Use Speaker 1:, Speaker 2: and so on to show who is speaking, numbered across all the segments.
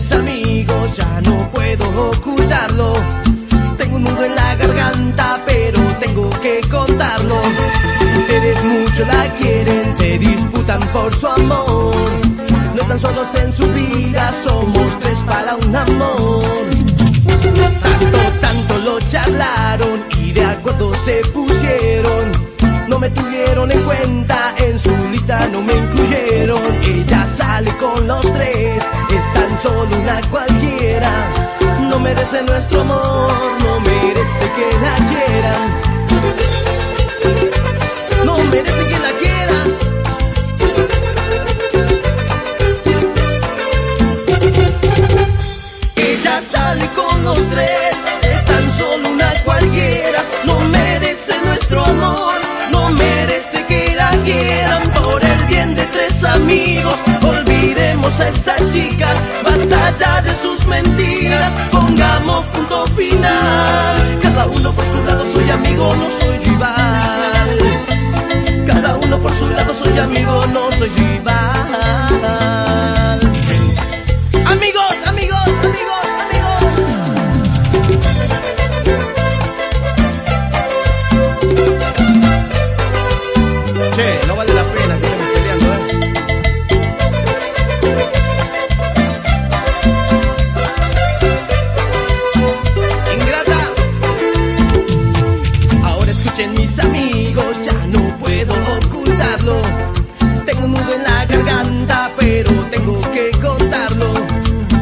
Speaker 1: mis amigos, ya no puedo ocultarlo. Tengo un nudo en la garganta, pero tengo que contarlo. Ustedes mucho la quieren, se disputan por su amor. No tan solos en su vida, somos tres para un amor. Tanto, tanto lo charlaron y de acuerdo se pusieron no me tuvieron en cuenta, en su lista no me incluyeron. Ella sale con los tres solo una cualquiera. No merece nuestro amor, no merece que la quieran. No merece que la quieran. Ella sale con los tres, es tan solo una cualquiera. No merece nuestro amor, no merece que la quieran. Por el bien de tres amigos, olvidemos a esa chica. Cada uno por su lado, soy amigo, no soy rival. Escuchen mis amigos, ya no puedo ocultarlo. Tengo un nudo en la garganta, pero tengo que contarlo.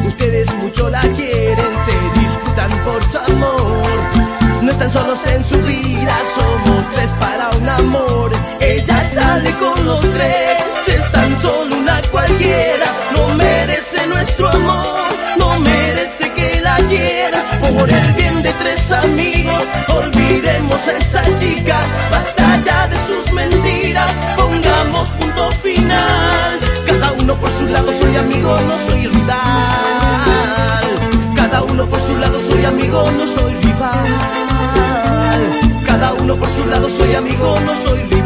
Speaker 1: Ustedes mucho la quieren, se disputan por su amor. No están solos en su vida, somos tres para un amor. Ella sale con los tres, esa chica. Basta ya de sus mentiras, pongamos punto final. Cada uno por su lado, soy amigo, no soy rival. Cada uno por su lado, soy amigo, no soy rival. Cada uno por su lado, soy amigo, no soy rival.